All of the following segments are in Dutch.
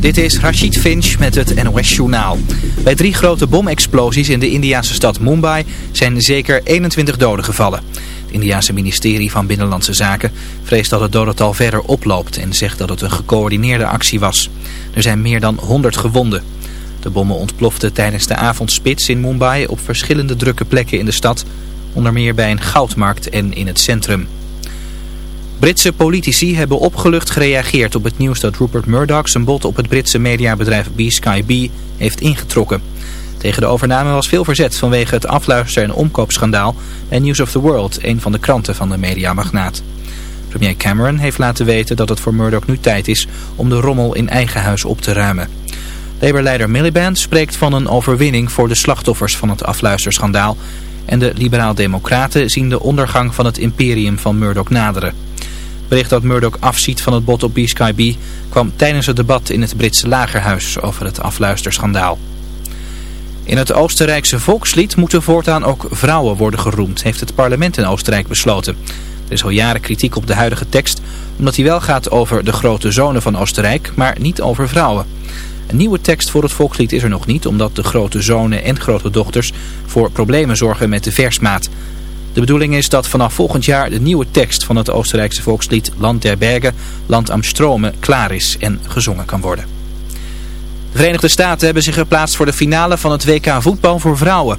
Dit is Rashid Finch met het NOS Journaal. Bij drie grote bomexplosies in de Indiase stad Mumbai zijn zeker 21 doden gevallen. Het Indiase ministerie van Binnenlandse Zaken vreest dat het dodental verder oploopt en zegt dat het een gecoördineerde actie was. Er zijn meer dan 100 gewonden. De bommen ontploften tijdens de avondspits in Mumbai op verschillende drukke plekken in de stad, onder meer bij een goudmarkt en in het centrum. Britse politici hebben opgelucht gereageerd op het nieuws dat Rupert Murdoch zijn bod op het Britse mediabedrijf B-Sky heeft ingetrokken. Tegen de overname was veel verzet vanwege het afluister- en omkoopschandaal bij News of the World, een van de kranten van de mediamagnaat. Premier Cameron heeft laten weten dat het voor Murdoch nu tijd is om de rommel in eigen huis op te ruimen. Labour-leider Miliband spreekt van een overwinning voor de slachtoffers van het afluisterschandaal en de liberaal-democraten zien de ondergang van het imperium van Murdoch naderen. Bericht dat Murdoch afziet van het bod op B-Sky B kwam tijdens het debat in het Britse lagerhuis over het afluisterschandaal. In het Oostenrijkse volkslied moeten voortaan ook vrouwen worden geroemd, heeft het parlement in Oostenrijk besloten. Er is al jaren kritiek op de huidige tekst, omdat hij wel gaat over de grote zonen van Oostenrijk, maar niet over vrouwen. Een nieuwe tekst voor het volkslied is er nog niet, omdat de grote zonen en grote dochters voor problemen zorgen met de versmaat. De bedoeling is dat vanaf volgend jaar de nieuwe tekst van het Oostenrijkse volkslied Land der Bergen, Land am Strome klaar is en gezongen kan worden. De Verenigde Staten hebben zich geplaatst voor de finale van het WK voetbal voor vrouwen.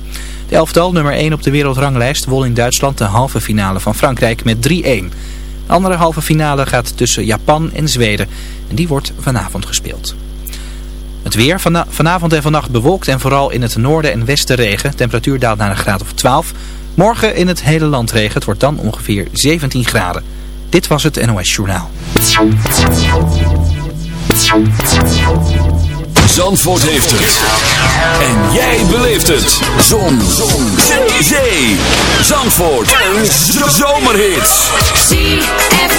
De elftal, nummer 1 op de wereldranglijst, won in Duitsland de halve finale van Frankrijk met 3-1. De andere halve finale gaat tussen Japan en Zweden en die wordt vanavond gespeeld. Het weer, vanavond en vannacht bewolkt en vooral in het noorden en westen regen. Temperatuur daalt naar een graad of 12. Morgen in het hele land regen. Het wordt dan ongeveer 17 graden. Dit was het NOS Journaal. Zandvoort heeft het. En jij beleeft het. Zon. Zon. Zee. Zee. Zandvoort. Een zomerhit. ZFM.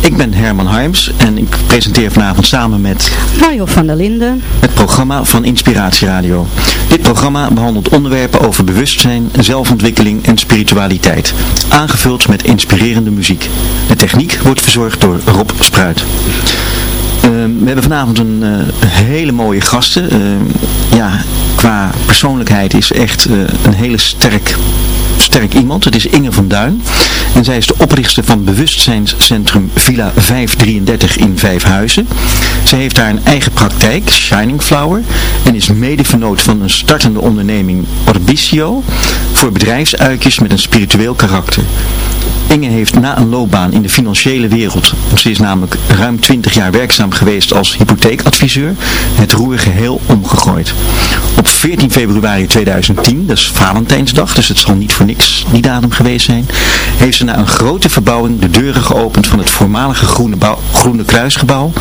Ik ben Herman Harms en ik presenteer vanavond samen met Mario van der Linden het programma van Inspiratie Radio. Dit programma behandelt onderwerpen over bewustzijn, zelfontwikkeling en spiritualiteit. Aangevuld met inspirerende muziek. De techniek wordt verzorgd door Rob Spruit. Ehm, we hebben vanavond een uh, hele mooie gasten. Ehm, ja, qua persoonlijkheid is echt uh, een hele sterk sterk iemand. Het is Inge van Duin. En zij is de oprichter van bewustzijnscentrum Villa 533 in Vijfhuizen. Zij heeft daar een eigen praktijk, Shining Flower. En is medevernoot van een startende onderneming Orbicio. Voor bedrijfsuitjes met een spiritueel karakter. Inge heeft na een loopbaan in de financiële wereld, ze is namelijk ruim 20 jaar werkzaam geweest als hypotheekadviseur, het roer geheel omgegooid. Op 14 februari 2010, dat is Valentijnsdag, dus het zal niet voor niks die datum geweest zijn, heeft ze na een grote verbouwing de deuren geopend van het voormalige Groene, Groene Kruisgebouw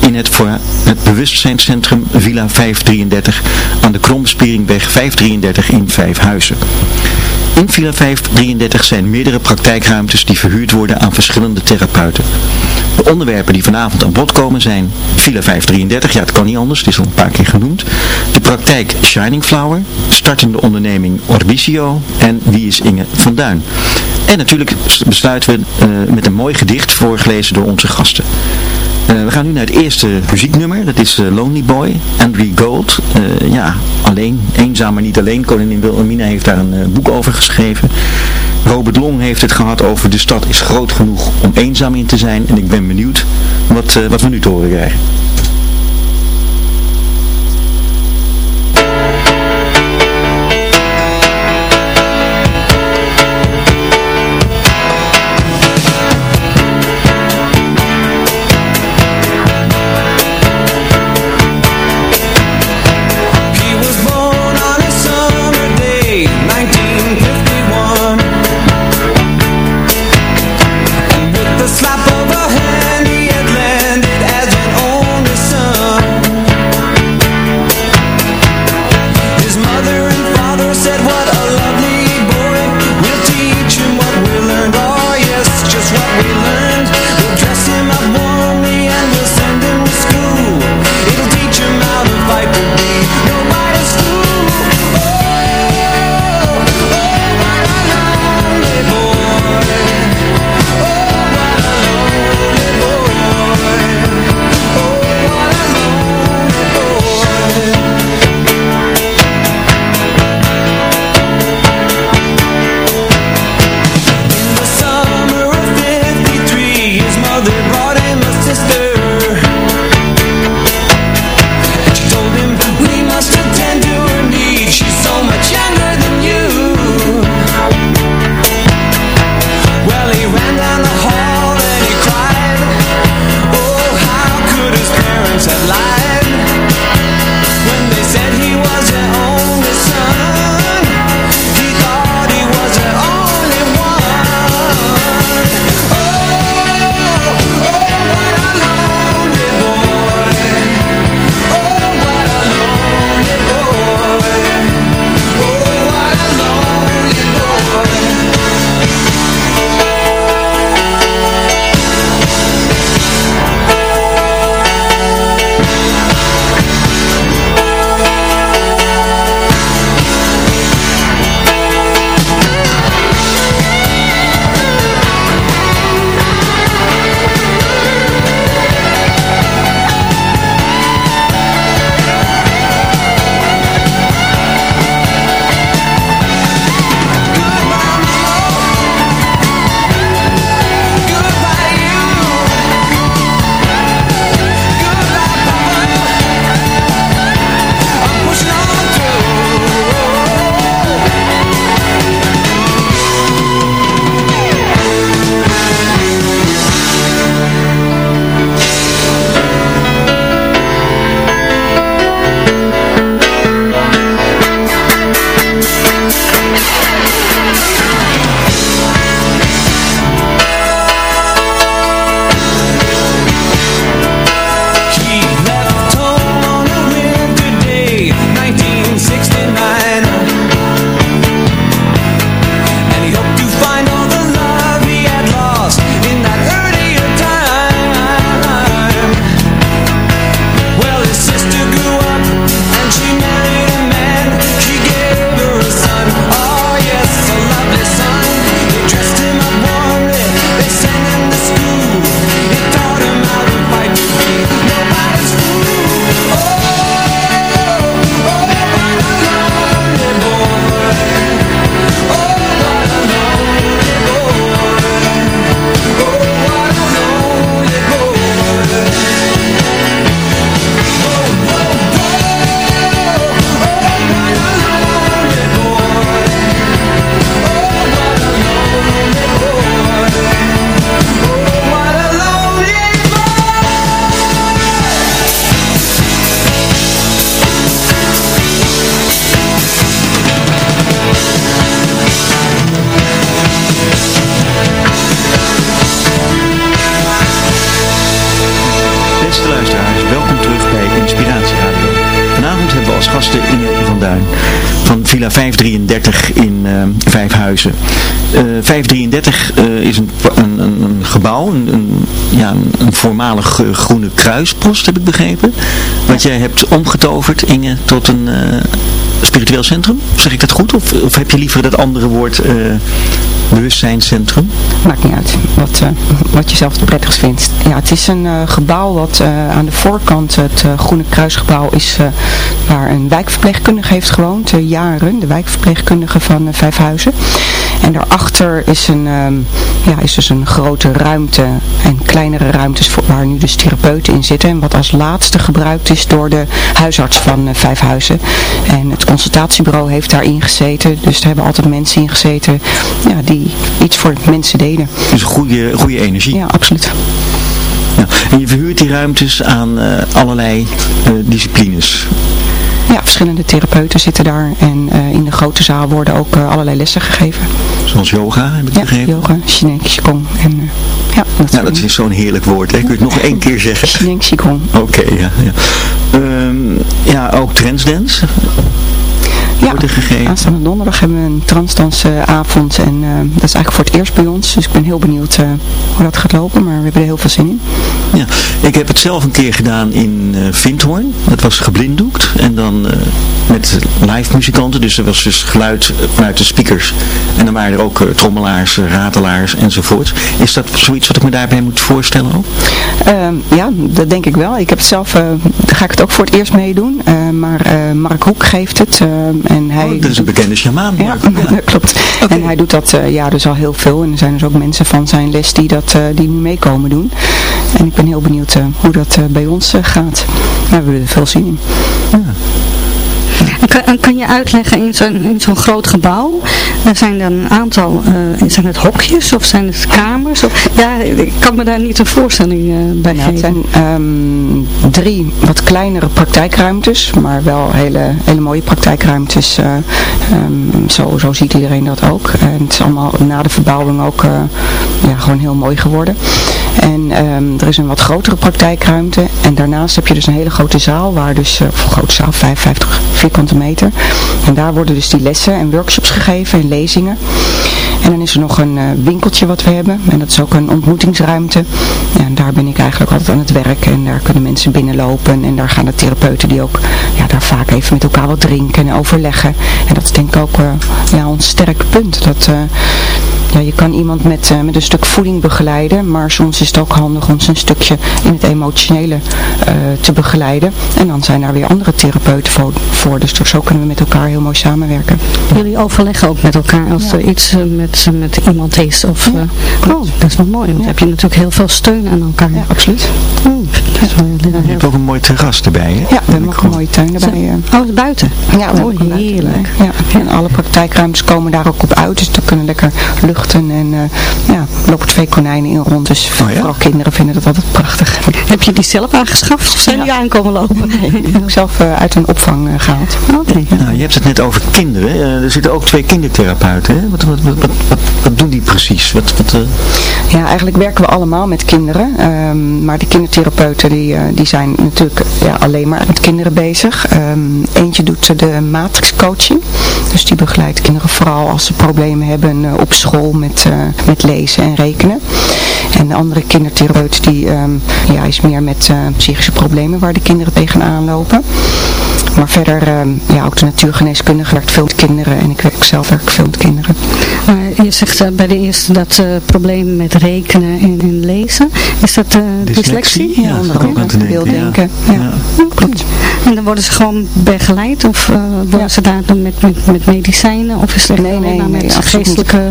in het, voor het bewustzijnscentrum Villa 533 aan de Kromspieringweg 533 in Vijfhuizen. In Villa 533 zijn meerdere praktijkruimtes die verhuurd worden aan verschillende therapeuten. De onderwerpen die vanavond aan bod komen zijn Villa 533, ja het kan niet anders, het is al een paar keer genoemd. De praktijk Shining Flower, startende onderneming Orbicio en Wie is Inge van Duin. En natuurlijk besluiten we uh, met een mooi gedicht voorgelezen door onze gasten. Uh, we gaan nu naar het eerste muzieknummer. Dat is uh, Lonely Boy, Andrew Gold. Uh, ja, alleen, eenzaam maar niet alleen. Koningin Wilhelmina heeft daar een boek over geschreven. Robert Long heeft het gehad over de stad is groot genoeg om eenzaam in te zijn. En ik ben benieuwd wat, wat we nu te horen krijgen. 533 in uh, Vijfhuizen. 533 is een, een, een gebouw, een, een, ja, een voormalig groene kruispost heb ik begrepen. Wat jij hebt omgetoverd, Inge, tot een spiritueel centrum. Zeg ik dat goed? Of, of heb je liever dat andere woord bewustzijnscentrum? Maakt niet uit wat, uh, wat je zelf het prettigst vindt. Ja, het is een uh, gebouw wat uh, aan de voorkant, het Groene Kruisgebouw, is waar een wijkverpleegkundige heeft gewoond, jaren, de wijkverpleegkundige van Vijfhuizen. En daarachter is, een, um, ja, is dus een grote ruimte en kleinere ruimtes voor, waar nu dus therapeuten in zitten. En wat als laatste gebruikt is door de huisarts van Vijfhuizen. En het consultatiebureau heeft daarin gezeten. Dus er hebben altijd mensen in gezeten ja, die iets voor mensen deden. Dus goede, goede energie. Ja, absoluut. Ja. En je verhuurt die ruimtes aan uh, allerlei uh, disciplines. Ja, verschillende therapeuten zitten daar en uh, in de grote zaal worden ook allerlei lessen gegeven. Zoals yoga, heb ik ja, begrepen? yoga, Shineng Qigong. En, ja, dat, ja, dat is zo'n heerlijk woord, hè? Kun je het nog één keer zeggen? Shineng Qigong. Oké, okay, ja. Ja. Um, ja, ook transdance ja, aanstaande donderdag hebben we een transdansavond en uh, dat is eigenlijk voor het eerst bij ons. Dus ik ben heel benieuwd uh, hoe dat gaat lopen, maar we hebben er heel veel zin in. Ja, ik heb het zelf een keer gedaan in uh, Vindhoorn. Dat was geblinddoekt en dan met live muzikanten. Dus er was dus geluid vanuit de speakers. En dan waren er ook trommelaars, ratelaars enzovoort. Is dat zoiets wat ik me daarbij moet voorstellen ook? Ehm, ja, dat denk ik wel. Ik heb het zelf, daar ga ik het ook voor het eerst meedoen. maar Mark Hoek geeft het en hij oh, dat is een bekende shamaan. Ja, ja. klopt. Okay. En hij doet dat uh, ja, dus al heel veel. En er zijn dus ook mensen van zijn les die, dat, uh, die nu meekomen doen. En ik ben heel benieuwd uh, hoe dat bij ons gaat. We hebben er veel zin in. Ja. Kan, kan, je uitleggen in zo'n zo'n groot gebouw, er zijn er een aantal, uh, zijn het hokjes of zijn het kamers? Of, ja, ik kan me daar niet een voorstelling uh, bij geven. Het zijn um, drie wat kleinere praktijkruimtes, maar wel hele, hele mooie praktijkruimtes. Uh, um, zo, zo ziet iedereen dat ook. En het is allemaal na de verbouwing ook ja, gewoon heel mooi geworden. En um, er is een wat grotere praktijkruimte. En daarnaast heb je dus een hele grote zaal, waar dus, of een grote zaal, 55 vierkante meter. En daar worden dus die lessen en workshops gegeven en lezingen. En dan is er nog een uh, winkeltje wat we hebben. En dat is ook een ontmoetingsruimte. Ja, en daar ben ik eigenlijk altijd aan het werk. En daar kunnen mensen binnenlopen. En daar gaan de therapeuten die ook ja, daar vaak even met elkaar wat drinken en overleggen. En dat is denk ik ook uh, ja, ons sterke punt. Dat... Uh, ja, je kan iemand met, uh, met een stuk voeding begeleiden, maar soms is het ook handig om zijn stukje in het emotionele te begeleiden. En dan zijn daar weer andere therapeuten voor, voor. Dus zo kunnen we met elkaar heel mooi samenwerken. Jullie overleggen ook met elkaar als ja. er iets uh, met, met iemand is? Of, ja, oh, dat is wel mooi, want dan heb je natuurlijk heel veel steun aan elkaar. Ja, absoluut. Dat is wel heel, je hebt ook een mooi terras erbij, hè? Ja, we hebben ook een mooie tuin erbij. Oh, buiten? Ja, oh, heerlijk. Ja, en alle praktijkruimtes komen daar ook op uit, dus we kunnen lekker lucht en uh, ja, lopen twee konijnen in rond. Dus oh, ja? vooral kinderen vinden dat altijd prachtig. Heb je die zelf aangeschaft of zijn ja. die aankomen lopen? Nee, die heb ik zelf uh, uit een opvang uh, gehaald. Okay. Ja. Nou, je hebt het net over kinderen. er zitten ook twee kindertherapeuten. Hè? Wat, wat, wat, wat, wat doen die precies? Wat, wat, Ja, eigenlijk werken we allemaal met kinderen. Um, maar de kindertherapeuten die, die zijn natuurlijk ja, alleen maar met kinderen bezig. Um, eentje doet de matrix coaching. Dus die begeleidt kinderen vooral als ze problemen hebben op school met, uh, met lezen en rekenen. En de andere kindertherapeut die um, ja, is meer met uh, psychische problemen waar de kinderen tegenaan lopen. Maar verder, um, ja, ook de natuurgeneeskundige werkt veel met kinderen en ik werk zelf werk veel met kinderen. Maar je zegt uh, bij de eerste dat uh, problemen met rekenen en, en, lezen, is dat uh, dyslexie? dyslexie? Ja, Beelddenken. Ja. Ja. ja. klopt. En dan worden ze gewoon begeleid of worden ja. ze daar dan met, met, met medicijnen of is het nee, nee, nee, met geestelijke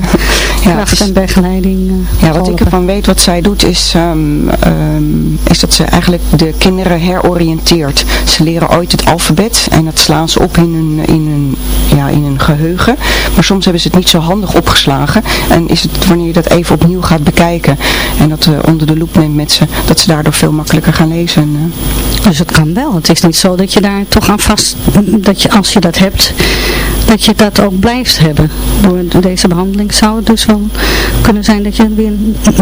kracht en begeleiding? ja, wat ik ervan weet wat zij doet is, um, um, is dat ze eigenlijk de kinderen heroriënteert. Ze leren ooit het alfabet en dat slaan ze op in hun, in hun, ja, in hun geheugen. Maar soms hebben ze het niet zo handig opgeslagen. En is het wanneer je dat even opnieuw gaat bekijken en dat uh, onder de loep neemt met ze, dat ze daardoor veel makkelijker gaan lezen. Dus het kan wel. Het is niet zo dat je daar toch aan vast, dat je als je dat hebt, dat je dat ook blijft hebben. Door deze behandeling zou het dus wel kunnen zijn dat je weer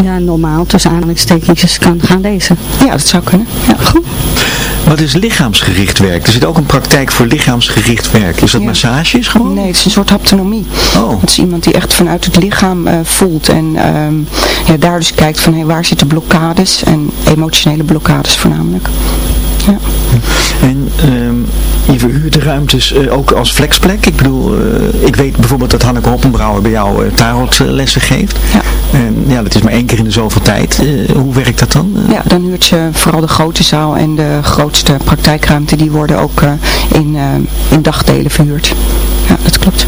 ja, normaal tussen aanhalingstekens kan gaan lezen. Ja, dat zou kunnen. Ja. Goed. Wat is lichaamsgericht werk? Er zit ook een praktijk voor lichaamsgericht werk. Is dat Ja. massages gewoon? Nee, het is een soort haptonomie. Oh. Het is iemand die echt vanuit het lichaam eh, voelt en ehm, ja, daar dus kijkt van hey, waar zitten blokkades en emotionele blokkades voornamelijk. Ja. En ehm, je verhuurt de ruimtes eh, ook als flexplek. Ik bedoel, eh, ik weet bijvoorbeeld dat Hanneke Hoppenbrouwer bij jou uh, tarotlessen geeft. Ja. En ja, dat is maar één keer in de zoveel tijd. Eh, hoe werkt dat dan? ja, dan huurt ze vooral de grote zaal en de grootste praktijkruimte, die worden ook eh, in, eh, in dagdelen verhuurd. Ja, dat klopt.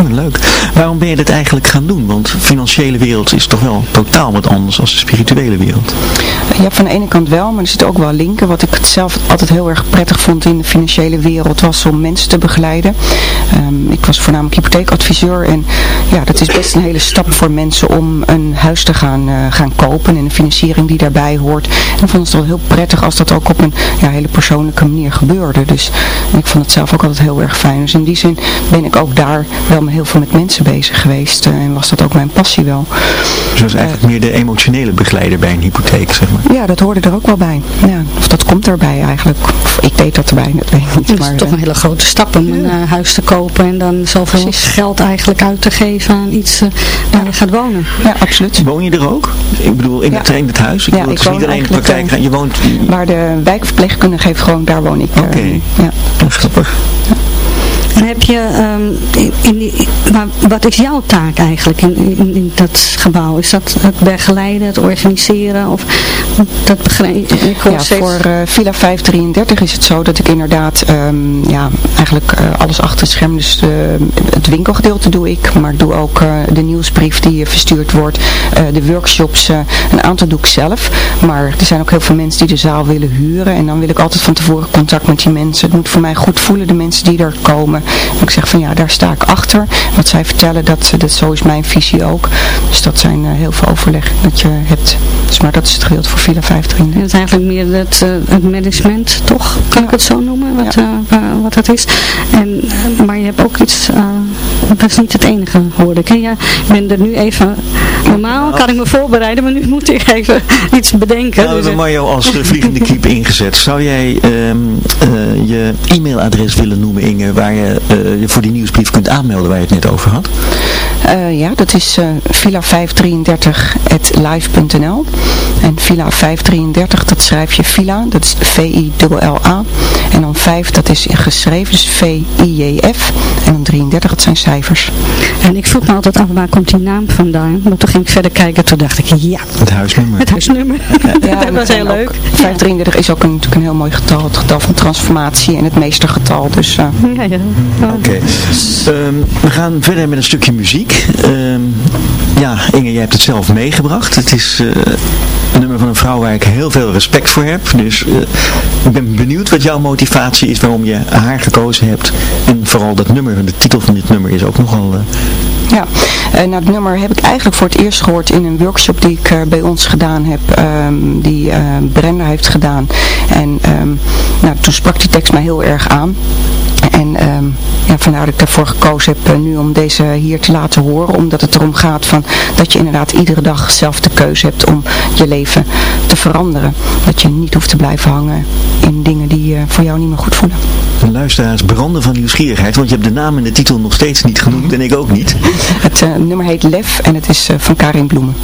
Oh, leuk. Waarom ben je dit eigenlijk gaan doen? Want de financiële wereld is toch wel totaal wat anders dan de spirituele wereld. Ja, van de ene kant wel, maar er zitten ook wel linken. Wat ik het zelf altijd heel erg prettig vond in de financiële wereld was om mensen te begeleiden. Um, ik was voornamelijk hypotheekadviseur en ja, dat is best een hele stap voor mensen om een huis te gaan, uh, gaan kopen en de financiering die daarbij hoort. En ik vond het wel heel prettig als dat ook op een ja, hele persoonlijke manier gebeurde. Dus ik vond het zelf ook altijd heel erg fijn. Dus in die zin ben ik ook daar wel heel veel met mensen bezig geweest uh, en was dat ook mijn passie wel. Dus dat is eigenlijk uh, meer de emotionele begeleider bij een hypotheek, zeg maar. Ja, dat hoorde er ook wel bij. Ja, of dat komt erbij eigenlijk. Of ik deed dat erbij, dat weet ik niet. Het maar, is toch een hele grote stap om een uh, huis te kopen en dan zoveel Precies. geld eigenlijk uit te geven aan iets uh, waar je gaat wonen. Ja, absoluut. Woon je er ook? Ik bedoel, in, ja. het, in het huis? Ik ja, bedoel, ik is niet alleen de praktijk. Je woont... Waar de wijkverpleegkundige heeft, gewoon daar woon ik. Oké, okay. ja. grappig. Ja. Heb je, um, in die, wat is jouw taak eigenlijk in, in, dat gebouw? Is dat het begeleiden, het organiseren of dat begrijp ik? Ja, voor uh, Villa 533 is het zo dat ik inderdaad um, ja, eigenlijk uh, alles achter het scherm, dus de, het winkelgedeelte doe ik, maar ik doe ook de nieuwsbrief die verstuurd wordt, de workshops, een aantal doe ik zelf, maar er zijn ook heel veel mensen die de zaal willen huren en dan wil ik altijd van tevoren contact met die mensen. Het moet voor mij goed voelen, de mensen die er komen. En ik zeg van ja, daar sta ik achter. Wat zij vertellen, dat, dat zo is mijn visie ook. Dus dat zijn uh, heel veel overleg dat je hebt. Dus, maar dat is het gedeelte voor Villa 533. Het is eigenlijk meer het, uh, het management, toch? Kan ja. ik het zo noemen, wat, ja. uh, wat dat is. En, maar je hebt ook iets, dat is niet het enige, hoorde ik. Ja, ik ben er nu even, normaal kan ik me voorbereiden, maar nu moet ik even iets bedenken. Nou, we hebben Mario als vliegende kiep ingezet. Zou jij um, je e-mailadres willen noemen, Inge, waar je uh, je voor die nieuwsbrief kunt aanmelden waar je het net over had? Uh, ja, dat is uh, villa533.live.nl en villa 533, dat schrijf je villa, dat is V-I-L-L-A en dan 5, dat is geschreven, dus V-I-J-F en dan 33, dat zijn cijfers. En ik vroeg me altijd af, waar komt die naam vandaan? Maar toen ging ik verder kijken, toen dacht ik, ja. Het huisnummer. Het huisnummer. Ja, dat was heel leuk. 533 is ook een, natuurlijk een heel mooi getal, het getal van transformatie en het meestergetal, dus... ja, ja. Oké. Okay. Um, we gaan verder met een stukje muziek. Um, ja, Inge, jij hebt het zelf meegebracht. Het is uh, een nummer van een vrouw waar ik heel veel respect voor heb. Dus uh, ik ben benieuwd wat jouw motivatie is waarom je haar gekozen hebt. En vooral dat nummer, de titel van dit nummer is ook nogal... Uh, ja, nou, het nummer heb ik eigenlijk voor het eerst gehoord in een workshop die ik bij ons gedaan heb, um, die Brenda heeft gedaan. En um, nou, toen sprak die tekst mij heel erg aan. En um, ja, vandaar dat ik ervoor gekozen heb nu om deze hier te laten horen. Omdat het erom gaat van dat je inderdaad iedere dag zelf de keuze hebt om je leven te veranderen. Dat je niet hoeft te blijven hangen in dingen die voor jou niet meer goed voelen. Luisteraars branden van nieuwsgierigheid, want je hebt de naam en de titel nog steeds niet genoemd en ik ook niet. Het uh, nummer heet Lef en het is uh, van Karin Bloemen.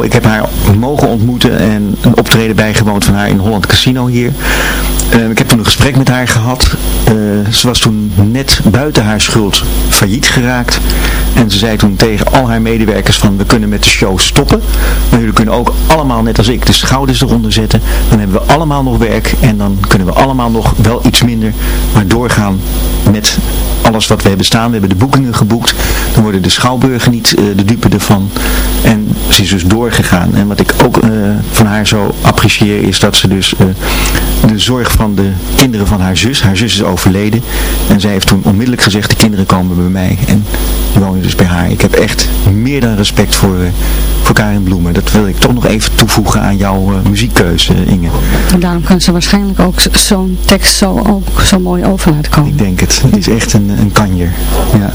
Vrouw. Ik heb haar mogen ontmoeten en een optreden bijgewoond van haar in Holland Casino hier. Uh, ik heb toen een gesprek met haar gehad. Uh, ze was toen net buiten haar schuld failliet geraakt. En ze zei toen tegen al haar medewerkers van we kunnen met de show stoppen. Maar jullie kunnen ook allemaal net als ik de schouders eronder zetten. Dan hebben we allemaal nog werk en dan kunnen we allemaal nog wel iets minder maar doorgaan met alles wat we hebben staan. We hebben de boekingen geboekt. Dan worden de schouwburgen niet uh, de dupe ervan. En ze is dus doorgegaan. En wat ik ook uh, van haar zo apprecieer is dat ze dus uh, de zorg van de kinderen van haar zus. Haar zus is overleden. En zij heeft toen onmiddellijk gezegd, de kinderen komen bij mij. En wonen dus bij haar. Ik heb echt meer dan respect voor, voor Karin Bloemen. Dat wil ik toch nog even toevoegen aan jouw muziekkeuze, Inge. En daarom kan ze waarschijnlijk ook zo'n tekst zo, ook zo mooi over laten komen. Ik denk het. Het is echt een, een kanjer. Ja.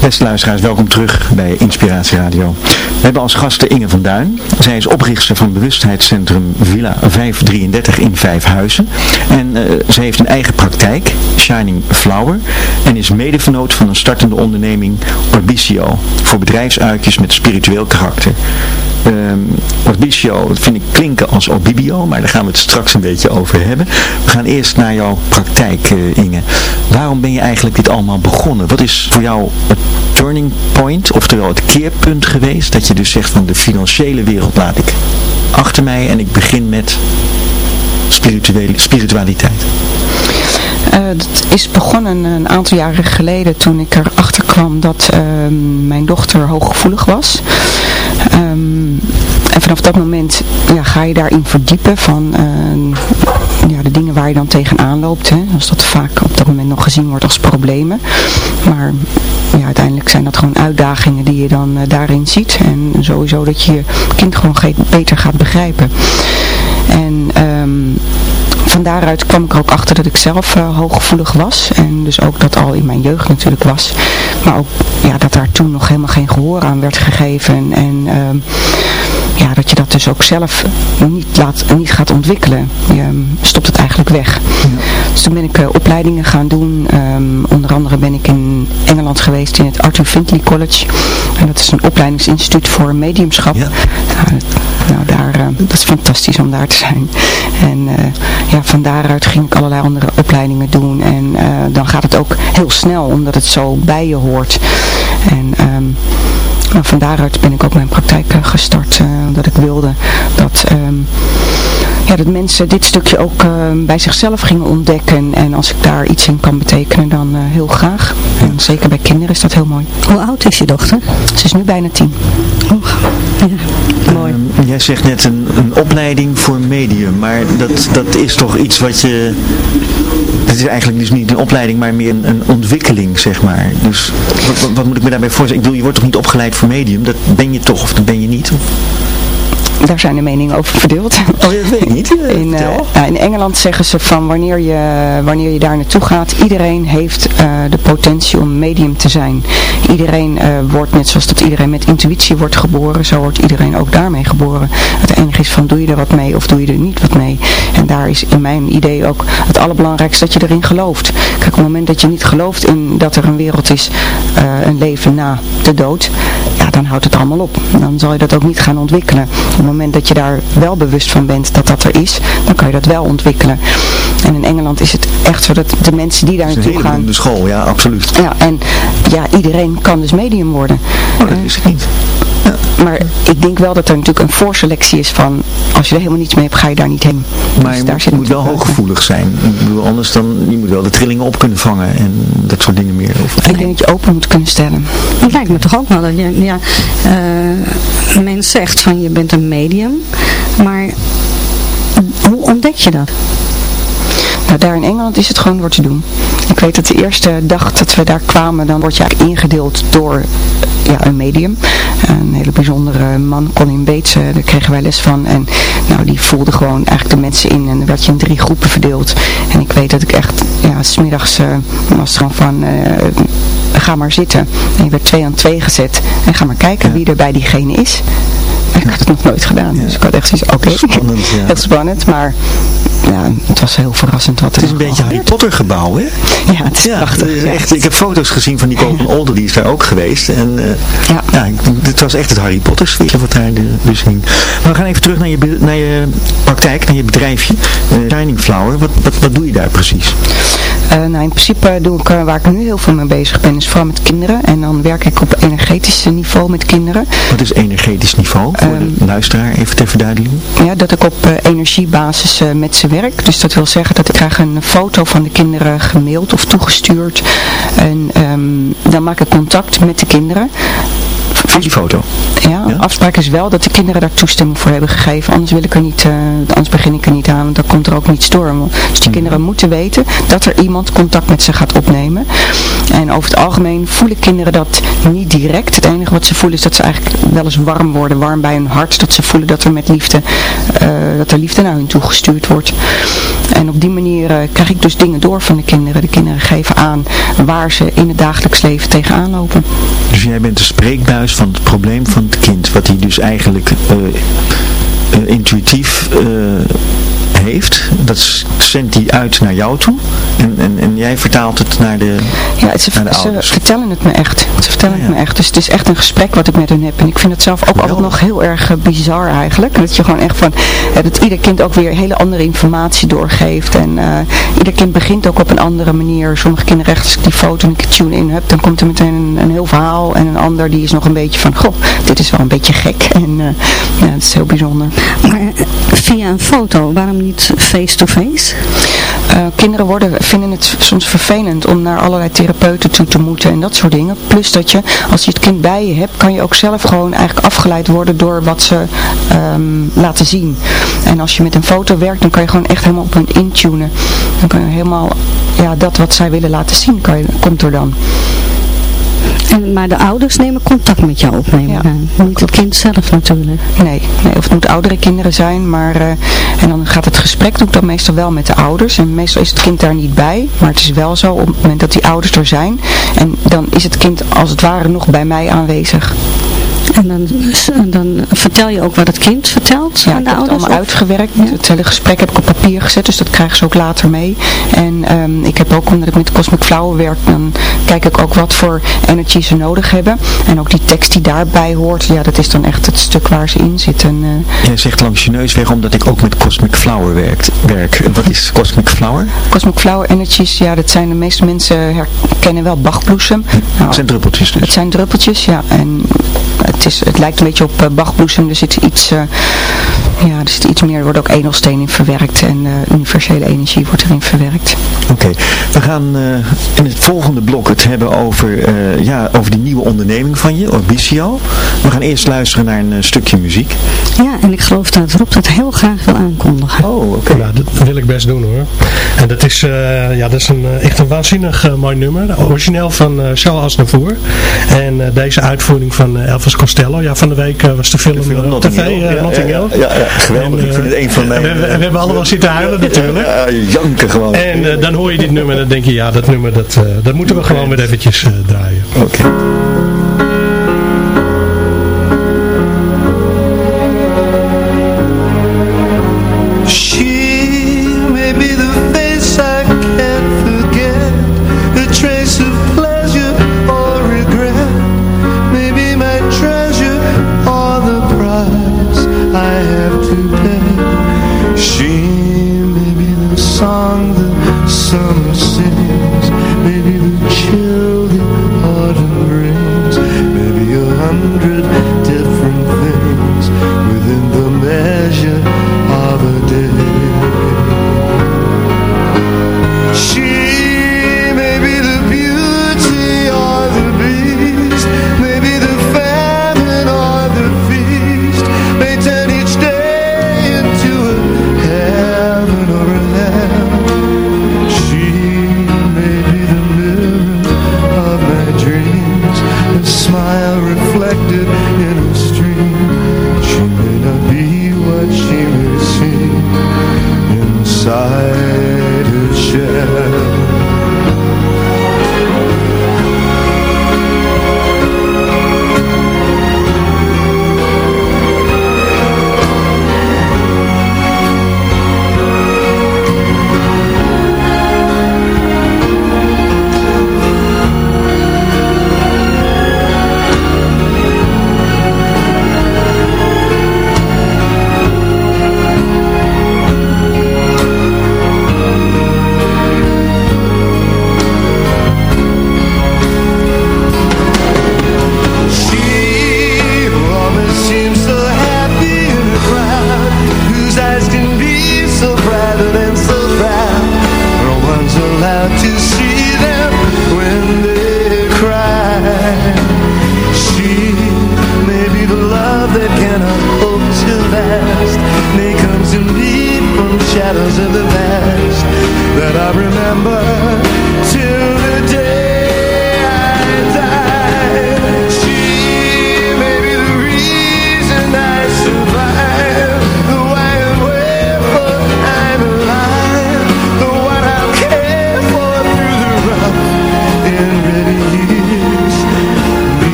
Beste luisteraars, welkom terug bij Inspiratie Radio. We hebben als gasten Inge van Duin. Zij is oprichter van bewustheidscentrum Villa 533 in Vijfhuizen. En uh, zij heeft een eigen praktijk, Shining Flower. En is medevernoot van een startende onderneming Orbicio. Voor bedrijfsuitjes met spiritueel karakter. Um, Orbicio vind ik klinken als Orbibio, maar daar gaan we het straks een beetje over hebben. We gaan eerst naar jouw praktijk, uh, Inge. Waarom ben je eigenlijk dit allemaal begonnen? Wat is voor jou het turning point, oftewel het keerpunt geweest, dat je dus zegt van de financiële wereld laat ik achter mij en ik begin met spiritualiteit? Uh, dat is begonnen een aantal jaren geleden toen ik erachter kwam dat uh, mijn dochter hooggevoelig was. Um, en vanaf dat moment ja, ga je daarin verdiepen van uh, ja, de dingen waar je dan tegenaan loopt. Hè, als dat vaak op dat moment nog gezien wordt als problemen. Maar ja, uiteindelijk zijn dat gewoon uitdagingen die je dan daarin ziet. En sowieso dat je je kind gewoon beter gaat begrijpen. En um, van daaruit kwam ik ook achter dat ik zelf uh, hooggevoelig was. En dus ook dat al in mijn jeugd natuurlijk was. Maar ook ja, dat daar toen nog helemaal geen gehoor aan werd gegeven. En uh, ja, dat je dat dus ook zelf niet, laat, niet gaat ontwikkelen. Je stopt het eigenlijk weg. Ja. Dus toen ben ik uh, opleidingen gaan doen. Um, onder andere ben ik in Engeland geweest in het Arthur Findlay College. En dat is een opleidingsinstituut voor mediumschap. Ja. Nou, nou daar, uh, dat is fantastisch om daar te zijn. En uh, ja, van daaruit ging ik allerlei andere opleidingen doen. En dan gaat het ook heel snel, omdat het zo bij je hoort. En... Um, nou, van daaruit ben ik ook mijn praktijk uh, gestart. Uh, omdat ik wilde dat, um, ja, dat mensen dit stukje ook uh, bij zichzelf gingen ontdekken. En als ik daar iets in kan betekenen, dan heel graag. En zeker bij kinderen is dat heel mooi. Hoe oud is je dochter? Ze is nu bijna tien. Oh, ja, mooi. Um, jij zegt net een, een opleiding voor medium. Maar dat, dat is toch iets wat je... Het is eigenlijk dus niet een opleiding, maar meer een, ontwikkeling, zeg maar. Dus wat, wat, moet ik me daarbij voorstellen? Ik bedoel, je wordt toch niet opgeleid voor medium? Dat ben je toch, of dat ben je niet? Daar zijn de meningen over verdeeld. Oh, dat weet ik niet. In, uh, in Engeland zeggen ze van wanneer je, wanneer je daar naartoe gaat, iedereen heeft uh, de potentie om medium te zijn. Iedereen uh, wordt, net zoals dat iedereen met intuïtie wordt geboren, zo wordt iedereen ook daarmee geboren. Het enige is van doe je er wat mee of doe je er niet wat mee. En daar is in mijn idee ook het allerbelangrijkste dat je erin gelooft. Kijk, op het moment dat je niet gelooft in dat er een wereld is, een leven na de dood, ja, dan houdt het allemaal op. Dan zal je dat ook niet gaan ontwikkelen. Moment dat je daar wel bewust van bent dat dat er is, dan kan je dat wel ontwikkelen. En in Engeland is het echt zo dat de mensen die daar naartoe gaan... de school, ja, absoluut. Ja, en ja, iedereen kan dus medium worden. Oh, dat is het niet. Ja. Maar ik denk wel dat er natuurlijk een voorselectie is van, als je er helemaal niets mee hebt, ga je daar niet heen. Maar dus je daar moet, zit moet wel hooggevoelig zijn. Ik bedoel, anders dan, je moet wel de trillingen op kunnen vangen en dat soort dingen meer. Of, ik denk dat je open moet kunnen stellen. Het lijkt me toch ook wel dat je, ja, uh, men zegt van je bent een medium, maar hoe ontdek je dat? Nou, daar in Engeland is het gewoon door te doen. Ik weet dat de eerste dag dat we daar kwamen, dan word je eigenlijk ingedeeld door ja, een medium. Een hele bijzondere man, Colin Bates, daar kregen wij les van. En nou, die voelde gewoon eigenlijk de mensen in. En dan werd je in drie groepen verdeeld. En ik weet dat ik echt, ja, smiddags uh, was er van, uh, ga maar zitten. En je werd twee aan twee gezet. En ga maar kijken wie er bij diegene is. Ik had het nog nooit gedaan. Ja. Dus ik had echt zoiets, oké. Okay. Spannend, ja. Heel spannend, maar ja, het was heel verrassend wat er Het is een beetje Harry Potter gebouw, hè? Ja, het is Ja, prachtig. ja. echt, ik heb foto's gezien van Nicole van Olden, die is daar ook geweest. En eh, Ja. ja, het was echt het Harry Potter sfeertje wat daar de- dus hing. Maar we gaan even terug naar je, naar je praktijk, naar je bedrijfje. eh, Shining Flower, wat, wat, wat doe je daar precies? Eh, nou, in principe doe ik, eh, waar ik nu heel veel mee bezig ben, is vooral met kinderen. En dan werk ik op energetisch niveau met kinderen. Wat is energetisch niveau? De Ehm, luisteraar, even ter verduidelijking. Ja, dat ik op eh, energiebasis eh, met ze werk. Dus dat wil zeggen dat ik krijg een foto van de kinderen gemaild of toegestuurd. En ehm, dan maak ik contact met de kinderen. Die foto. Ja, Ja? afspraak is wel dat de kinderen daar toestemming voor hebben gegeven. Anders wil ik er niet, eh, anders begin ik er niet aan, want dan komt er ook niets door. Dus die kinderen moeten weten dat er iemand contact met ze gaat opnemen. En over het algemeen voelen kinderen dat niet direct. Het enige wat ze voelen is dat ze eigenlijk wel eens warm worden, warm bij hun hart. Dat ze voelen dat er met liefde, eh, dat er liefde naar hun toegestuurd wordt. En op die manier eh, krijg ik dus dingen door van de kinderen. De kinderen geven aan waar ze in het dagelijks leven tegenaan lopen. Dus jij bent de spreekbuis van het probleem van het kind, wat hij dus eigenlijk eh, eh, intuïtief eh, heeft. Dat zendt hij uit naar jou toe en, en, en jij vertaalt het naar de, Ja, ze, naar de ze ouders. vertellen het me echt. Ze vertellen Ja, het me echt. Dus het is echt een gesprek wat ik met hun heb. En ik vind het zelf ook altijd nog heel erg eh, bizar eigenlijk. Dat je gewoon echt van, ja, dat ieder kind ook weer hele andere informatie doorgeeft. En eh, ieder kind begint ook op een andere manier. Sommige kinderen echt, als ik die foto en ik tune in heb, dan komt er meteen een, een heel verhaal. En een ander die is nog een beetje van, goh, dit is wel een beetje gek. En eh, ja, het is heel bijzonder. Maar eh, via een foto, waarom niet face-to-face? Eh, kinderen worden, vinden het soms vervelend om naar allerlei therapeuten toe te moeten en dat soort dingen. Plus dat je, als je het kind bij je hebt, kan je ook zelf gewoon eigenlijk afgeleid worden door wat ze ehm, laten zien. En als je met een foto werkt, dan kan je gewoon echt helemaal op hun intunen. Dan kan je helemaal, ja, dat wat zij willen laten zien, kan je, komt er dan. En, maar de ouders nemen contact met jou op, neem ik Ja. Niet het kind zelf natuurlijk. Nee, nee, of het moeten oudere kinderen zijn, maar eh, en dan gaat het gesprek, doe ik dan meestal wel met de ouders. En meestal is het kind daar niet bij, maar het is wel zo op het moment dat die ouders er zijn. En dan is het kind als het ware nog bij mij aanwezig. En dan, dan vertel je ook wat het kind vertelt Ja, aan ik de heb het ouders? allemaal of- uitgewerkt. Het hele gesprek heb ik op papier gezet, dus dat krijgen ze ook later mee. En ehm, ik heb ook, omdat ik met Cosmic Flower werk, dan kijk ik ook wat voor energy ze nodig hebben. En ook die tekst die daarbij hoort, ja, dat is dan echt het stuk waar ze in zitten. Eh, Jij zegt langs je neus weg omdat ik ook met Cosmic Flower werkt, werk. Wat is Cosmic Flower? Cosmic Flower Energies, ja, dat zijn de meeste mensen herkennen wel bachbloesem. Nou, Het zijn druppeltjes het dus. zijn druppeltjes, ja. En het, is, het lijkt een beetje op eh, bachbloesem. Er zit iets, eh, ja, er zit iets meer, er wordt ook edelsteen in verwerkt. En eh, universele energie wordt erin verwerkt. Oké, we gaan eh, in het volgende blok het hebben over, eh, ja, over die nieuwe onderneming van je, Orbicio. We gaan eerst luisteren naar een stukje muziek. Ja, en ik geloof dat Rob dat heel graag wil aankondigen. Oh, oké. Nou, dat wil ik best doen hoor. En dat is, eh, ja, dat is een, echt een waanzinnig mooi nummer. Origineel van uh, Charles Aznavour. En eh, deze uitvoering van Elvis Costello. Ja, van de week was de film, film eh, op Notting tv, Hill. Ja, Notting ja, Hill. ja, geweldig. Ik vind het een van mijn, We, we, we hebben allemaal zitten huilen natuurlijk. Ja, janken gewoon. En eh, dan hoor je dit nummer en dan denk je, ja, dat nummer, dat, eh, dat moeten we gewoon weer eventjes eh, draaien. Oké.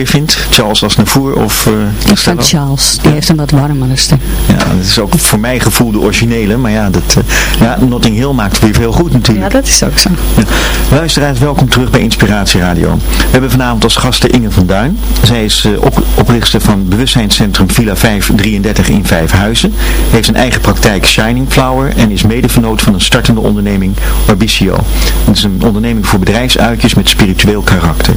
Mooier vind. Charles Aznavour of... Uh, Ik van Charles, die heeft een wat warmere stem. Ja, dat is ook voor mij gevoel de originele. Maar ja, dat, uh, ja, Notting Hill maakt weer veel goed natuurlijk. Ja, dat is ook zo. Ja. Luisteraars, welkom terug bij Inspiratie Radio. We hebben vanavond als gasten Inge van Duin. Zij is uh, op, oprichter van bewustzijnscentrum Villa 533 in Vijfhuizen. Heeft een eigen praktijk Shining Flower en is medevernoot van een startende onderneming Orbicio. Het is een onderneming voor bedrijfsuitjes met spiritueel karakter.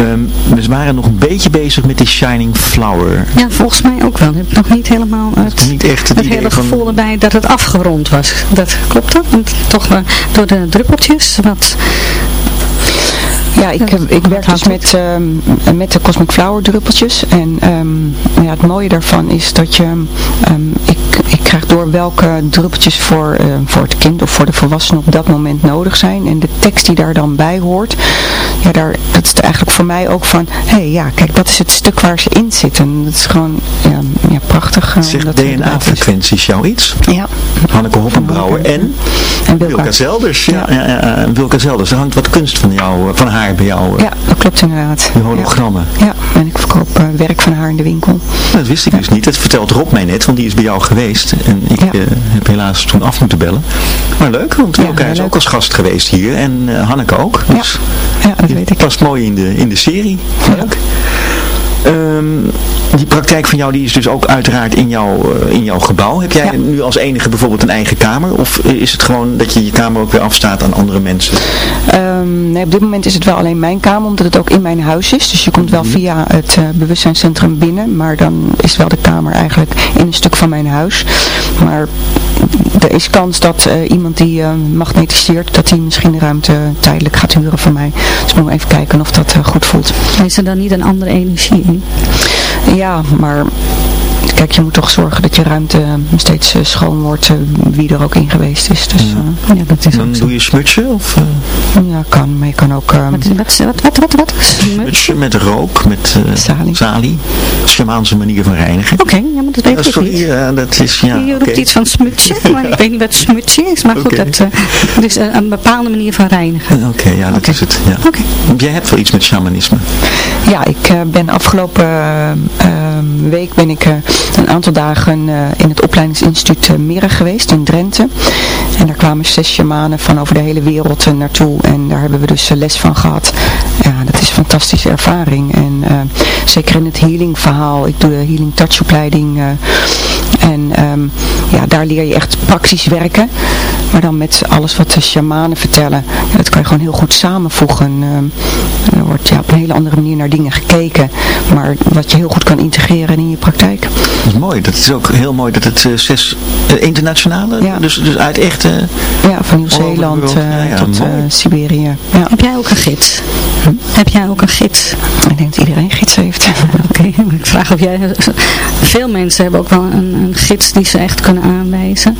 Um, we waren nog een beetje bezig met die Shining Flower. Ja, volgens mij ook wel. Ik heb nog niet helemaal het, niet echt het, het hele gevoel van... erbij dat het afgerond was. Dat klopt dat? Want toch uh, door de druppeltjes wat... Ja, ik, ik werk dus met, um, met de Cosmic Flower druppeltjes. En um, ja, het mooie daarvan is dat je, um, ik, ik krijg door welke druppeltjes voor, uh, voor het kind of voor de volwassene op dat moment nodig zijn. En de tekst die daar dan bij hoort, ja, daar, dat is eigenlijk voor mij ook van, hé hey, ja, kijk, dat is het stuk waar ze in zitten. Dat is gewoon ja, ja, prachtig. Uh, Zegt DNA-frequenties jou iets? Ja. Hanneke Hoppenbrouwer en, en Wilka, Wilka Zelders. Ja, ja. ja, ja Wilka Zelders. Er hangt wat kunst van, jou, van haar bij jou. Ja, dat klopt inderdaad. De hologrammen. Ja, en ik verkoop werk van haar in de winkel. Dat wist ik dus niet. Dat vertelt Rob mij net, want die is bij jou geweest. En ik heb helaas toen af moeten bellen. Maar leuk, want Wilka is ook als gast geweest hier. En Hanneke ook. Dus ja. ja, dat weet ik. past mooi in de, in de serie. Leuk. Um, die praktijk van jou die is dus ook uiteraard in, jou, uh, in jouw gebouw. Heb jij ja. nu als enige bijvoorbeeld een eigen kamer? Of is het gewoon dat je je kamer ook weer afstaat aan andere mensen? Um, nee, op dit moment is het wel alleen mijn kamer, omdat het ook in mijn huis is. Dus je komt wel via het uh, bewustzijnscentrum binnen. Maar dan is wel de kamer eigenlijk in een stuk van mijn huis. Maar er is kans dat uh, iemand die uh, magnetiseert, dat hij misschien de ruimte tijdelijk gaat huren van mij. Dus we moeten even kijken of dat uh, goed voelt. Is er dan niet een andere energie in? Ja, maar kijk, je moet toch zorgen dat je ruimte steeds uh, schoon wordt, uh, wie er ook in geweest is. Dus, uh, ja, dat is Dan doe je smutje? Of, Ja, kan, maar je kan ook... Wat, wat, wat, wat, wat? Smutje met rook, met salie. salie. Shamaanse manier van reinigen. Oké, okay, ja, maar dat weet ik sorry, niet. Ja, dat is, ja, je roept okay. iets van smutje, maar ik weet niet wat smutje is. Maar goed, okay. dat, het is een, een, bepaalde manier van reinigen. Oké, ja, dat is het. Ja. Jij hebt wel iets met shamanisme. Ja, ik ben afgelopen week ben ik een aantal dagen uh, in het opleidingsinstituut uh, Mirre geweest in Drenthe. En daar kwamen zes shamanen van over de hele wereld naartoe. En daar hebben we dus les van gehad. Ja, dat is een fantastische ervaring. En zeker in het healing verhaal. Ik doe de healing touch opleiding. En um, ja, daar leer je echt praktisch werken. Maar dan met alles wat de shamanen vertellen. Ja, dat kan je gewoon heel goed samenvoegen. er wordt ja, op een hele andere manier naar dingen gekeken. Maar wat je heel goed kan integreren in je praktijk. Dat is mooi. Dat is ook heel mooi dat het uh, zes uh, internationale, ja. dus, dus uit echte... Ja, van Nieuw-Zeeland uh, ja, tot Siberië. Ja. Heb jij ook een gids? Hm? Heb jij ook een gids? Ik denk dat iedereen gids heeft. Oké, okay. ik vraag of jij... Veel mensen hebben ook wel een, een, gids die ze echt kunnen aanwijzen.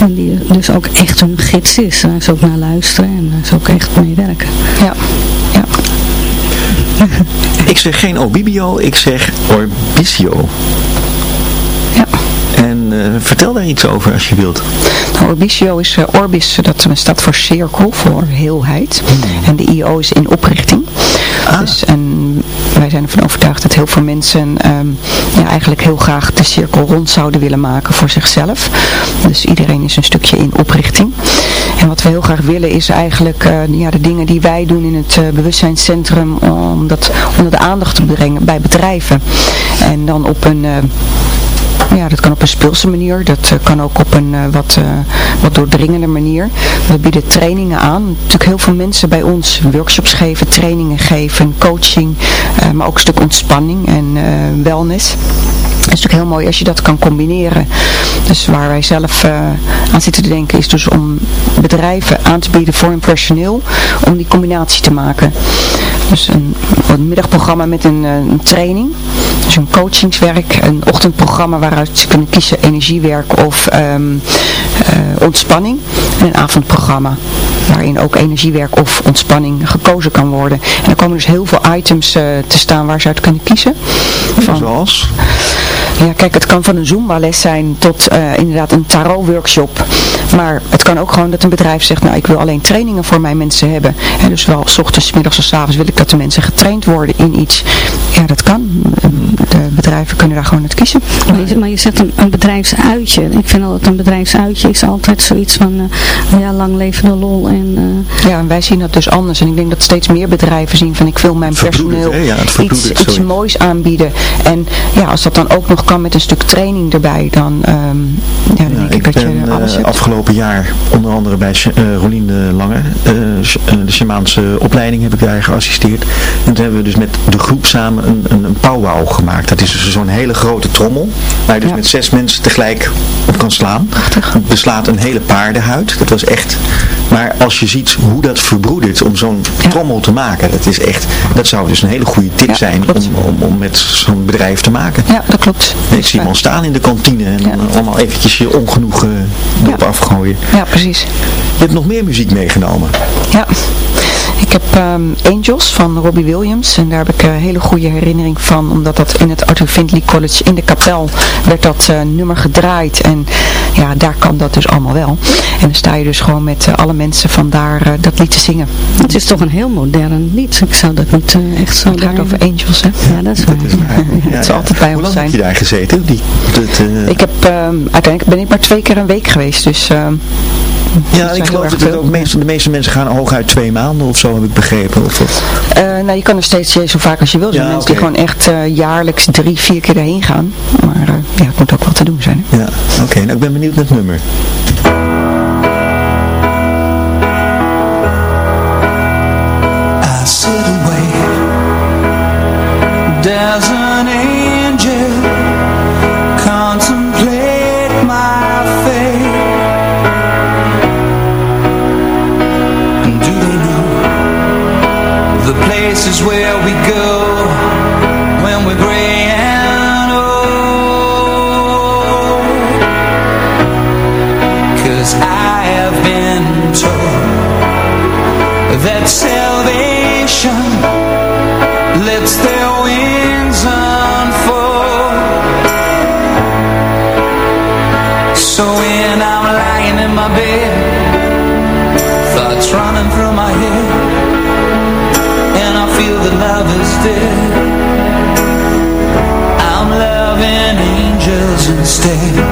En die dus ook echt hun gids is. Daar ze ook naar luisteren en daar ze ook echt mee werken. Ja, ja. ik zeg geen Obibio, ik zeg Orbicio. En eh, vertel daar iets over als je wilt. Nou, Orbisio is uh, Orbis, dat staat voor cirkel, voor heelheid. En de IO is in oprichting. Ah. Dus, en wij zijn ervan overtuigd dat heel veel mensen ehm, ja, eigenlijk heel graag de cirkel rond zouden willen maken voor zichzelf. Dus iedereen is een stukje in oprichting. En wat we heel graag willen is eigenlijk eh, ja, de dingen die wij doen in het uh, bewustzijnscentrum om dat onder de aandacht te brengen bij bedrijven. En dan op een... Uh, ja, dat kan op een speelse manier, dat uh, kan ook op een uh, wat, uh, wat doordringende manier. We bieden trainingen aan. Natuurlijk heel veel mensen bij ons workshops geven, trainingen geven, coaching, maar ook een stuk ontspanning en wellness. Het is natuurlijk heel mooi als je dat kan combineren. Dus waar wij zelf uh, aan zitten te denken is dus om bedrijven aan te bieden voor hun personeel om die combinatie te maken. Dus een, een middagprogramma met een, een, training, dus een coachingswerk, een ochtendprogramma waaruit ze kunnen kiezen energiewerk of um, uh, ontspanning en een avondprogramma waarin ook energiewerk of ontspanning gekozen kan worden. En er komen dus heel veel items uh, te staan waar ze uit kunnen kiezen. Van, Zoals? Ja, kijk, het kan van een Zumba-les zijn tot uh, inderdaad een tarot-workshop. Maar het kan ook gewoon dat een bedrijf zegt, nou ik wil alleen trainingen voor mijn mensen hebben. En dus wel s ochtends, s middags of s avonds wil ik dat de mensen getraind worden in iets. Ja, dat kan. De bedrijven kunnen daar gewoon uit kiezen. Maar je, maar je zet een, een bedrijfsuitje. Ik vind altijd een bedrijfsuitje is altijd zoiets van, uh, ja, lang leven de lol. En, uh... Ja, en wij zien dat dus anders. En ik denk dat steeds meer bedrijven zien van, ik wil mijn personeel ja, iets, iets moois aanbieden. En ja, als dat dan ook nog kan met een stuk training erbij, dan, um, ja, dan denk ik, ik, dat ben, je alles hebt. afgelopen jaar onder andere bij uh, Rolien de Lange, uh, de Shamaanse opleiding heb ik daar geassisteerd. En toen hebben we dus met de groep samen een, een, een powwow gemaakt. Dat is dus zo'n hele grote trommel, waar je dus Ja. met zes mensen tegelijk op kan slaan. Het beslaat een hele paardenhuid. Dat was echt... Maar als je ziet hoe dat verbroedert om zo'n Ja. trommel te maken, dat is echt... Dat zou dus een hele goede tip Ja, zijn om, om, om met zo'n bedrijf te maken. Ja, dat klopt. Ik zie hem al staan in de kantine en dan Ja. allemaal eventjes je ongenoegen erop afgooien. Ja, precies. Je hebt nog meer muziek meegenomen. Ja. Ik heb ehm, Angels van Robbie Williams en daar heb ik een hele goede herinnering van omdat dat in het Arthur Findlay College in de kapel werd dat eh, nummer gedraaid en ja, daar kan dat dus allemaal wel. En dan sta je dus gewoon met eh, alle mensen van daar eh, dat lied te zingen. Het is toch een heel modern lied. Ik zou dat niet eh, echt zo Het gaat over Angels, hè? Ja, dat is waar. Dat is waar. Het zal altijd bij Hoe ons lang heb zijn. je daar gezeten? Die, dat, eh, Ik heb, ehm, uiteindelijk ben ik maar twee keer een week geweest, dus ehm, ja, ik geloof dat het ook meest, de meeste mensen gaan hooguit twee maanden of zo, heb ik begrepen. Of, of- eh, nou, je kan er steeds zo vaak als je wil. Er zijn Ja, mensen die gewoon echt eh, jaarlijks drie, vier keer erheen gaan. Maar eh, ja, het moet ook wel te doen zijn. hè. ja, oké. nou, ik ben benieuwd naar het nummer. I sit. There's angels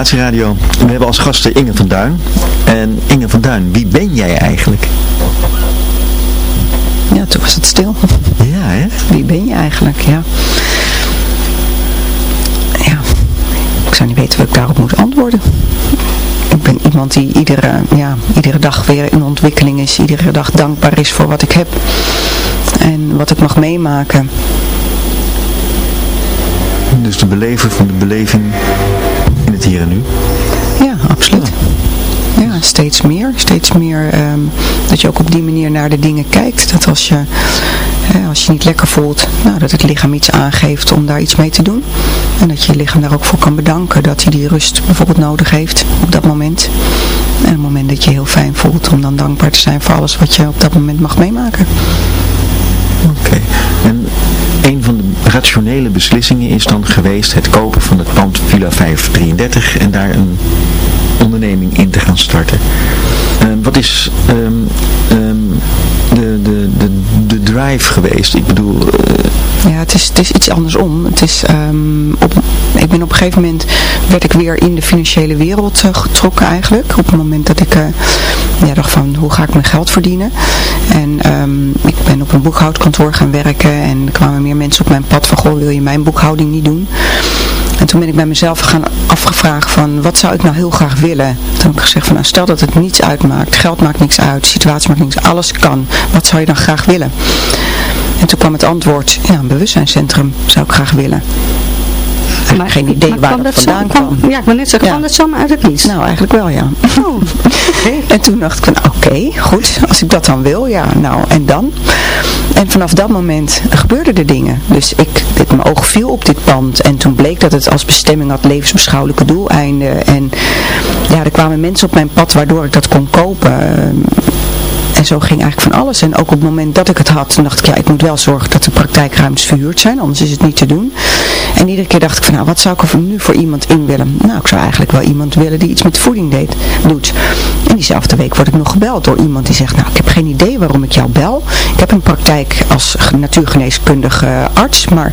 We hebben als gasten Inge van Duin. En Inge van Duin, wie ben jij eigenlijk? Ja, toen was het stil. Ja, hè? Wie ben je eigenlijk? Ja. Ja, ik zou niet weten wat ik daarop moet antwoorden. Ik ben iemand die iedere, ja, iedere dag weer in ontwikkeling is. Iedere dag dankbaar is voor wat ik heb. En wat ik mag meemaken. Dus de belever van de beleving hier en nu. Ja, absoluut. Ja, steeds meer. Steeds meer ehm, dat je ook op die manier naar de dingen kijkt. Dat als je, hè, als je niet lekker voelt, nou, dat het lichaam iets aangeeft om daar iets mee te doen. En dat je je lichaam daar ook voor kan bedanken. Dat hij die rust bijvoorbeeld nodig heeft op dat moment. En op het moment dat je heel fijn voelt om dan dankbaar te zijn voor alles wat je op dat moment mag meemaken. Oké. En een van de rationele beslissingen is dan geweest het kopen van het pand Villa 533 en daar een onderneming in te gaan starten. Ehm, wat is ehm, ehm, de, de, de, de drive geweest? Ik bedoel, eh, Ja, het is, het is iets andersom. Het is, ehm, op, ik ben op een gegeven moment, werd ik weer in de financiële wereld eh, getrokken eigenlijk. Op het moment dat ik eh, ja, dacht van, hoe ga ik mijn geld verdienen? En ehm, ik ben op een boekhoudkantoor gaan werken en er kwamen meer mensen op mijn pad van, goh, wil je mijn boekhouding niet doen? En toen ben ik bij mezelf gaan afgevraagd van, wat zou ik nou heel graag willen? Toen heb ik gezegd van, nou, stel dat het niets uitmaakt, geld maakt niks uit, situatie maakt niks, alles kan. Wat zou je dan graag willen? En toen kwam het antwoord, ja, een bewustzijnscentrum zou ik graag willen. Maar, geen idee waar kwam dat vandaan kwam. Ja, ik wil net zeggen, Ja. kwam dat zomaar uit het niets? Nou, eigenlijk wel, ja. Oh, En toen dacht ik van, oké, goed, als ik dat dan wil, ja, nou, en dan? En vanaf dat moment gebeurden er dingen. Dus ik, ik, mijn oog viel op dit pand en toen bleek dat het als bestemming had levensbeschouwelijke doeleinden. En ja, er kwamen mensen op mijn pad waardoor ik dat kon kopen. En zo ging eigenlijk van alles. En ook op het moment dat ik het had, dacht ik, ja, ik moet wel zorgen dat de praktijkruimtes verhuurd zijn, anders is het niet te doen. En iedere keer dacht ik van, nou, wat zou ik er nu voor iemand in willen? Nou, ik zou eigenlijk wel iemand willen die iets met voeding deed, doet. En diezelfde week word ik nog gebeld door iemand die zegt, nou, ik heb geen idee waarom ik jou bel. Ik heb een praktijk als ge- natuurgeneeskundige arts, maar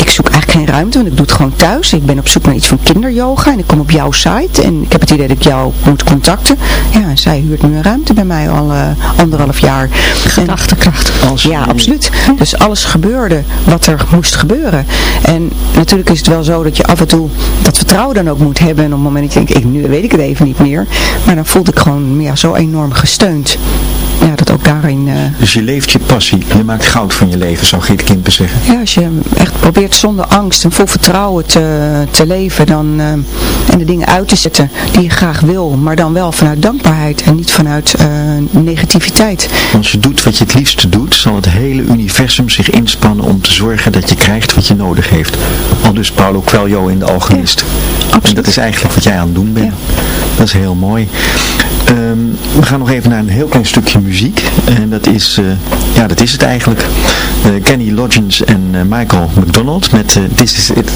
ik zoek eigenlijk geen ruimte, want ik doe het gewoon thuis. Ik ben op zoek naar iets van kinderyoga en ik kom op jouw site en ik heb het idee dat ik jou moet contacten. Ja, en zij huurt nu een ruimte bij mij al eh, anderhalf jaar. En- achterkracht. als ja, absoluut. Dus alles gebeurde wat er moest gebeuren. En natuurlijk is het wel zo dat je af en toe dat vertrouwen dan ook moet hebben. En op het moment dat je denkt, ik, nu weet ik het even niet meer. Maar dan voelde ik gewoon ja, zo enorm gesteund. Ja, dat ook daarin... eh, dus je leeft je passie. Je maakt goud van je leven, zou Geert Kimpen zeggen. ja, als je echt probeert zonder angst en vol vertrouwen te, te leven dan, eh, en de dingen uit te zetten die je graag wil, maar dan wel vanuit dankbaarheid en niet vanuit eh, negativiteit. Als je doet wat je het liefste doet, zal het hele universum zich inspannen om te zorgen dat je krijgt wat je nodig heeft. Al dus Paulo Coelho in de Alchemist. absoluut. en dat is eigenlijk wat jij aan het doen bent. Dat is heel mooi. Ehm, we gaan nog even naar een heel klein stukje muziek. En dat is, eh, ja dat is het eigenlijk. Eh, Kenny Loggins en eh, Michael McDonald met This Is It.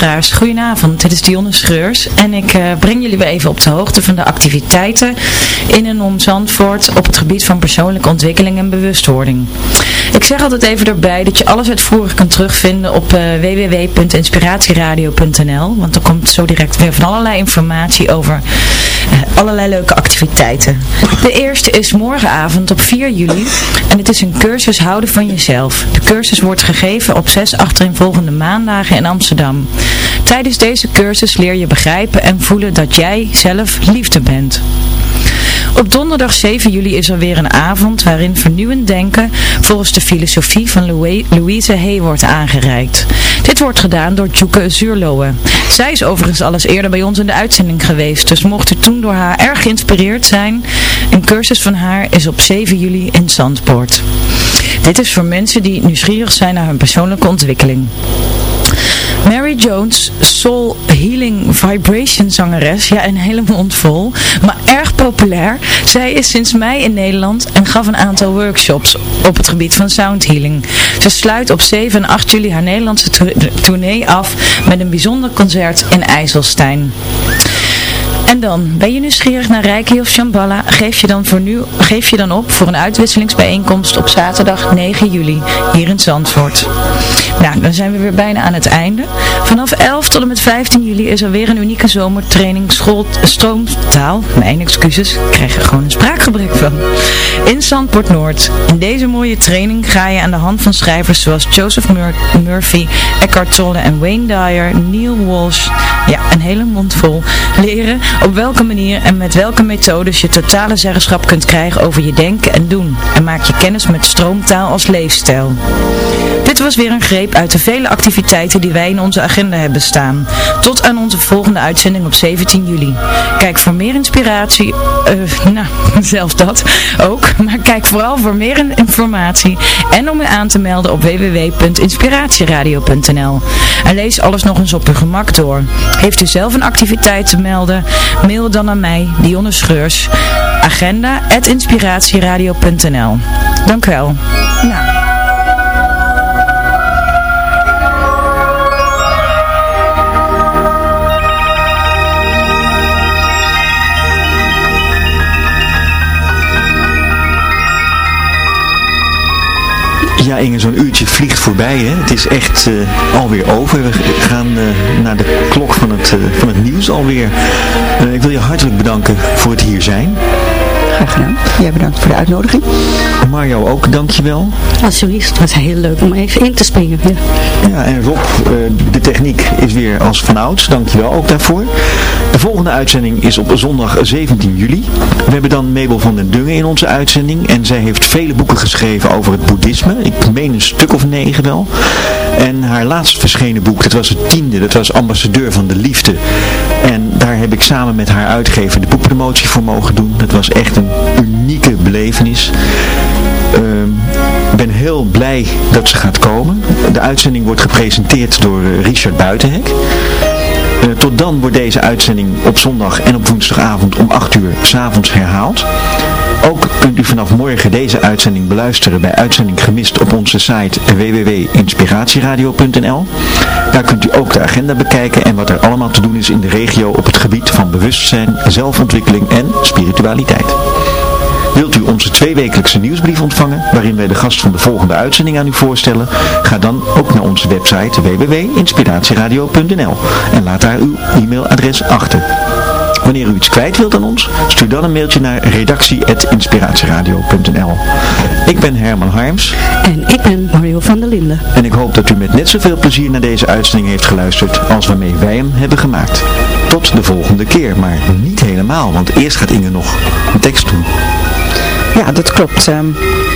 Luisteraars, goedenavond. Dit is Dionne Schreurs en ik eh, breng jullie weer even op de hoogte van de activiteiten in en om Zandvoort op het gebied van persoonlijke ontwikkeling en bewustwording. Ik zeg altijd even erbij dat je alles uitvoerig kan terugvinden op eh, www.inspiratieradio.nl want er komt zo direct weer van allerlei informatie over eh, allerlei leuke activiteiten. De eerste is morgenavond op 4 juli en het is een cursus houden van jezelf. De cursus wordt gegeven op zes achtereenvolgende maandagen in Amsterdam. Tijdens deze cursus leer je begrijpen en voelen dat jij zelf liefde bent. Op donderdag 7 juli is er weer een avond waarin vernieuwend denken volgens de filosofie van Louis- Louise Hay wordt aangereikt. Dit wordt gedaan door Tjoeke Zuurlohe. Zij is overigens alles eerder bij ons in de uitzending geweest, dus mocht u toen door haar erg geïnspireerd zijn, een cursus van haar is op 7 juli in Zandpoort. Dit is voor mensen die nieuwsgierig zijn naar hun persoonlijke ontwikkeling. Mary Jones, Soul Healing Vibration zangeres, ja een hele mond vol, maar erg populair. Zij is sinds mei in Nederland en gaf een aantal workshops op het gebied van sound healing. Ze sluit op 7 en 8 juli haar Nederlandse to- tournee af met een bijzonder concert in IJsselstein. En dan, ben je nieuwsgierig naar Reiki of Shambhala, geef je, dan voor nu, geef je dan op voor een uitwisselingsbijeenkomst op zaterdag 9 juli hier in Zandvoort. Nou, dan zijn we weer bijna aan het einde. Vanaf 11 tot en met 15 juli is er weer een unieke zomertraining school stroomtaal. Mijn excuses, ik krijg er gewoon een spraakgebrek van. In Zandpoort Noord. In deze mooie training ga je aan de hand van schrijvers zoals Joseph Mur- Murphy, Eckhart Tolle en Wayne Dyer, Neil Walsh, ja, een hele mond vol, leren op welke manier en met welke methodes je totale zeggenschap kunt krijgen over je denken en doen. En maak je kennis met stroomtaal als leefstijl. Dit was weer een greep uit de vele activiteiten die wij in onze agenda hebben staan. Tot aan onze volgende uitzending op 17 juli. Kijk voor meer inspiratie, eh, nou, zelfs dat ook, maar kijk vooral voor meer informatie en om u aan te melden op www.inspiratieradio.nl. En lees alles nog eens op uw gemak door. Heeft u zelf een activiteit te melden? Mail dan aan mij, Dionne Schreurs, agenda.inspiratieradio.nl. Dank u wel. Nou. Ja Inge, zo'n uurtje vliegt voorbij hè. Het is echt eh, alweer over. We gaan eh, naar de klok van het, eh, van het nieuws alweer. Eh, ik wil je hartelijk bedanken voor het hier zijn. Graag gedaan. Jij bedankt voor de uitnodiging. Mario ook, dankjewel. Alsjeblieft, het was heel leuk om even in te springen. Ja. Ja, en Rob, eh, de techniek is weer als vanouds. Dankjewel ook daarvoor. De volgende uitzending is op zondag 17 juli. We hebben dan Mabel van den Dungen in onze uitzending. En zij heeft vele boeken geschreven over het boeddhisme. Ik meen een stuk of negen wel. En haar laatst verschenen boek, dat was het tiende. Dat was Ambassadeur van de Liefde. En daar heb ik samen met haar uitgever de boekpromotie voor mogen doen. Dat was echt een unieke belevenis. Ehm, Ik ben heel blij dat ze gaat komen. De uitzending wordt gepresenteerd door eh, Richard Buitenhek. Eh, tot dan wordt deze uitzending op zondag en op woensdagavond om 8 uur s'avonds herhaald. Ook kunt u vanaf morgen deze uitzending beluisteren bij Uitzending Gemist op onze site www.inspiratieradio.nl. Daar kunt u ook de agenda bekijken en wat er allemaal te doen is in de regio op het gebied van bewustzijn, zelfontwikkeling en spiritualiteit. Wilt u onze tweewekelijkse nieuwsbrief ontvangen, waarin wij de gast van de volgende uitzending aan u voorstellen? Ga dan ook naar onze website www.inspiratieradio.nl en laat daar uw e-mailadres achter. Wanneer u iets kwijt wilt aan ons, stuur dan een mailtje naar redactie.inspiratieradio.nl Ik ben Herman Harms En ik ben Mario van der Linden. en ik hoop dat u met net zoveel plezier naar deze uitzending heeft geluisterd als waarmee wij hem hebben gemaakt. tot de volgende keer. Maar niet helemaal, want eerst gaat Inge nog een tekst doen. Ja, dat klopt. Ehm,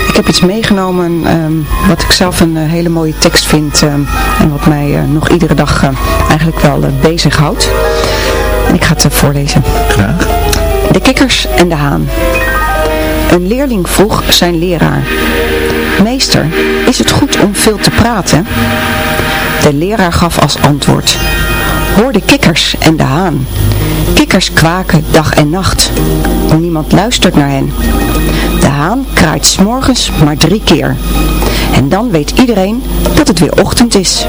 ik heb iets meegenomen ehm, wat ik zelf een eh, hele mooie tekst vind ehm, en wat mij eh, nog iedere dag eh, eigenlijk wel uh, bezighoudt. En ik ga het voorlezen. Graag. De kikkers en de haan. Een leerling vroeg zijn leraar. Meester, is het goed om veel te praten? De leraar gaf als antwoord. Hoor de kikkers en de haan. Kikkers kwaken dag en nacht. Niemand luistert naar hen. De haan kraait s'morgens maar drie keer. En dan weet iedereen dat het weer ochtend is.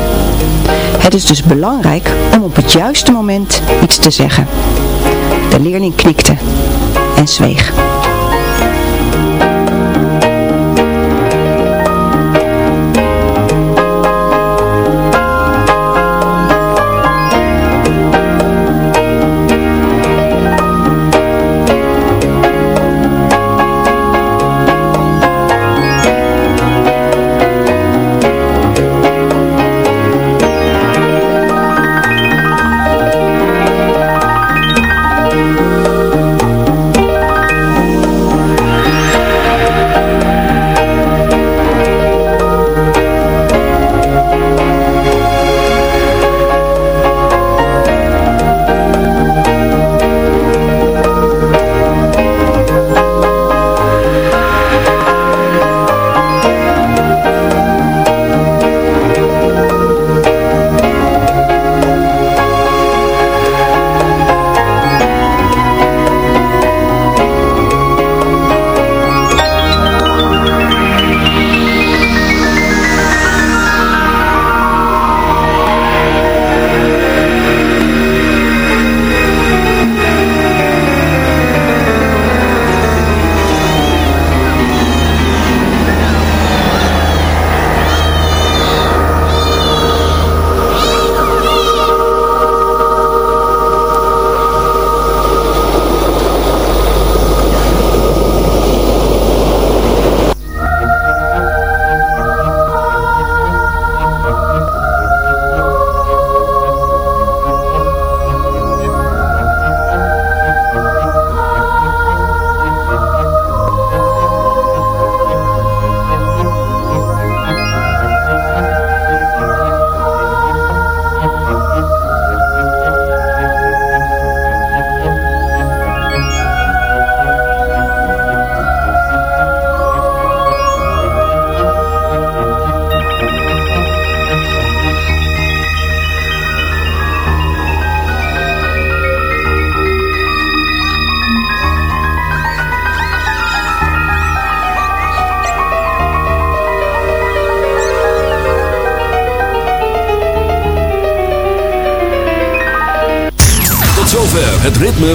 Het is dus belangrijk om op het juiste moment iets te zeggen. De leerling knikte en zweeg.